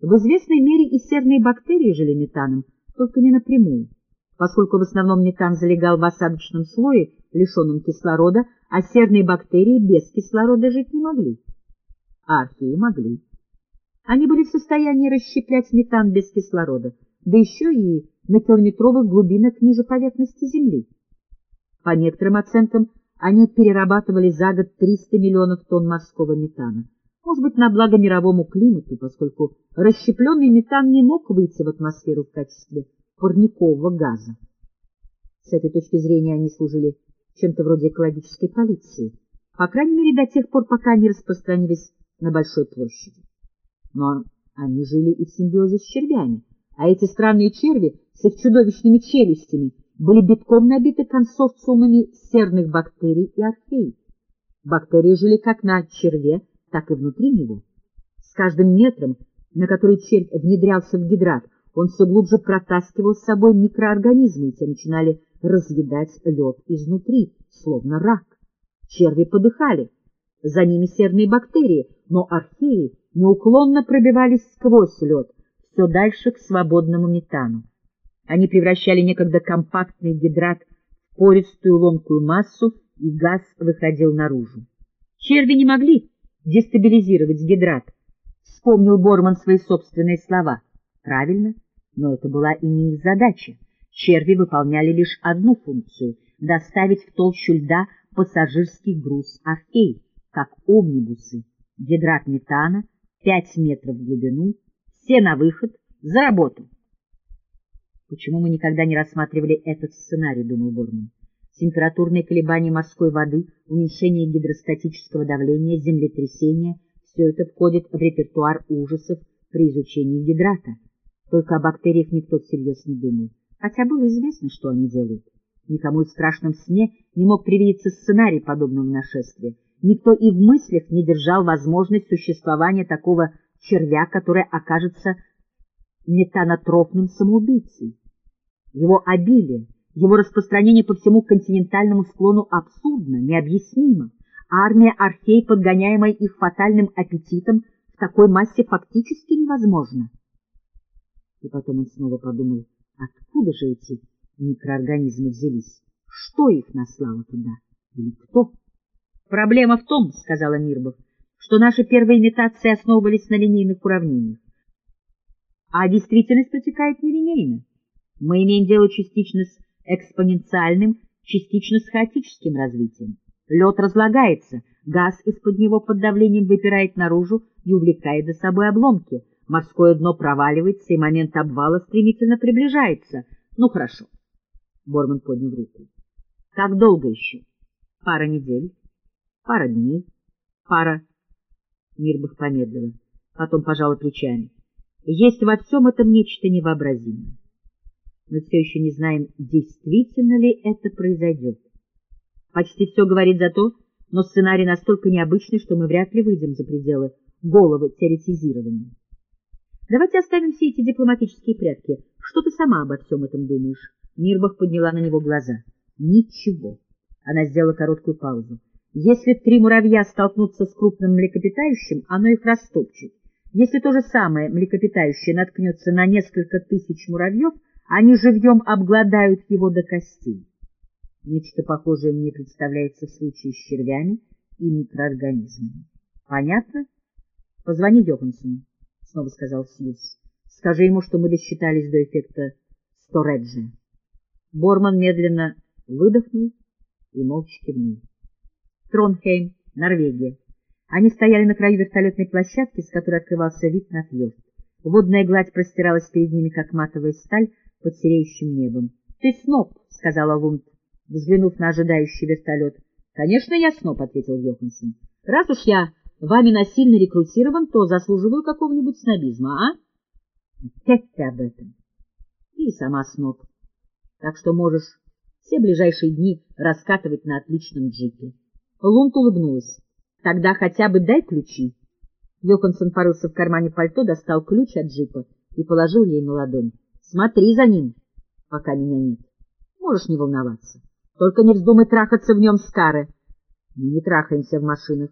В известной мере и серные бактерии жили метаном, только не напрямую, поскольку в основном метан залегал в осадочном слое, лишенном кислорода, а серные бактерии без кислорода жить не могли. А археи могли. Они были в состоянии расщеплять метан без кислорода, да еще и на километровых глубинах ниже поверхности Земли. По некоторым оценкам, они перерабатывали за год 300 миллионов тонн морского метана. Может быть, на благо мировому климату, поскольку расщепленный метан не мог выйти в атмосферу в качестве парникового газа. С этой точки зрения они служили чем-то вроде экологической полиции, по крайней мере до тех пор, пока они распространились на большой площади. Но они жили и в симбиозе с червями, а эти странные черви с их чудовищными челюстями были битком набиты консорциумами серных бактерий и архей. Бактерии жили как на черве, так и внутри него. С каждым метром, на который червь внедрялся в гидрат, он все глубже протаскивал с собой микроорганизмы, и те начинали разъедать лед изнутри, словно рак. Черви подыхали, за ними серные бактерии, но археи неуклонно пробивались сквозь лед, все дальше к свободному метану. Они превращали некогда компактный гидрат в пористую ломкую массу, и газ выходил наружу. Черви не могли дестабилизировать гидрат. Вспомнил Борман свои собственные слова. Правильно, но это была и не их задача. Черви выполняли лишь одну функцию — доставить в толщу льда пассажирский груз архей, как омнибусы. Гидрат метана, пять метров в глубину, все на выход, за работу. Почему мы никогда не рассматривали этот сценарий, думал Борман. Температурные колебания морской воды, уменьшение гидростатического давления, землетрясения — все это входит в репертуар ужасов при изучении гидрата. Только о бактериях никто всерьез не думал, хотя было известно, что они делают. Никому в страшном сне не мог привидеться сценарий подобного нашествия. Никто и в мыслях не держал возможность существования такого червя, который окажется метанотрофным самоубийцей. Его обилие, его распространение по всему континентальному склону абсурдно, необъяснимо. Армия архей, подгоняемая их фатальным аппетитом, в такой массе фактически невозможна. И потом он снова подумал, откуда же эти микроорганизмы взялись? Что их наслало туда? Или кто? — Проблема в том, — сказала Мирбов, — что наши первые имитации основывались на линейных уравнениях. А действительность протекает нелинейно. Мы имеем дело частично с экспоненциальным, частично с хаотическим развитием. Лед разлагается, газ из-под него под давлением выпирает наружу и увлекает за собой обломки. Морское дно проваливается, и момент обвала стремительно приближается. Ну, хорошо. Борман поднял руку. Как долго еще? Пара недель, пара дней, пара... Мирбах помедлила, потом пожала плечами. Есть во всем этом нечто невообразимое. Мы все еще не знаем, действительно ли это произойдет. Почти все говорит за то, но сценарий настолько необычный, что мы вряд ли выйдем за пределы головы теоретизирования. Давайте оставим все эти дипломатические прятки. Что ты сама обо всем этом думаешь? Мирбах подняла на него глаза. Ничего. Она сделала короткую паузу. Если три муравья столкнутся с крупным млекопитающим, оно их растопчет. Если то же самое млекопитающее наткнется на несколько тысяч муравьев, они живьем обгладают его до костей. Нечто похожее мне представляется в случае с червями и микроорганизмами. Понятно? Позвони Йоханссону, — снова сказал Сьюз. Скажи ему, что мы досчитались до эффекта Стореджи. Борман медленно выдохнул и молча кивнул. Тронхейм, Норвегия. Они стояли на краю вертолетной площадки, с которой открывался вид на фьорд. Водная гладь простиралась перед ними, как матовая сталь под сереющим небом. — Ты сноб, — сказала Лунд, взглянув на ожидающий вертолет. — Конечно, я сноб, — ответил Йоханссон. — Раз уж я вами насильно рекрутирован, то заслуживаю какого-нибудь снобизма, а? — Опять ты об этом. Ты и сама сноб. Так что можешь все ближайшие дни раскатывать на отличном джипе. Лунд улыбнулась. Тогда хотя бы дай ключи. Йоханссон порылся в кармане пальто, достал ключ от джипа и положил ей на ладонь. Смотри за ним, пока меня нет. Можешь не волноваться. Только не вздумай трахаться в нем с Каре. Мы не трахаемся в машинах.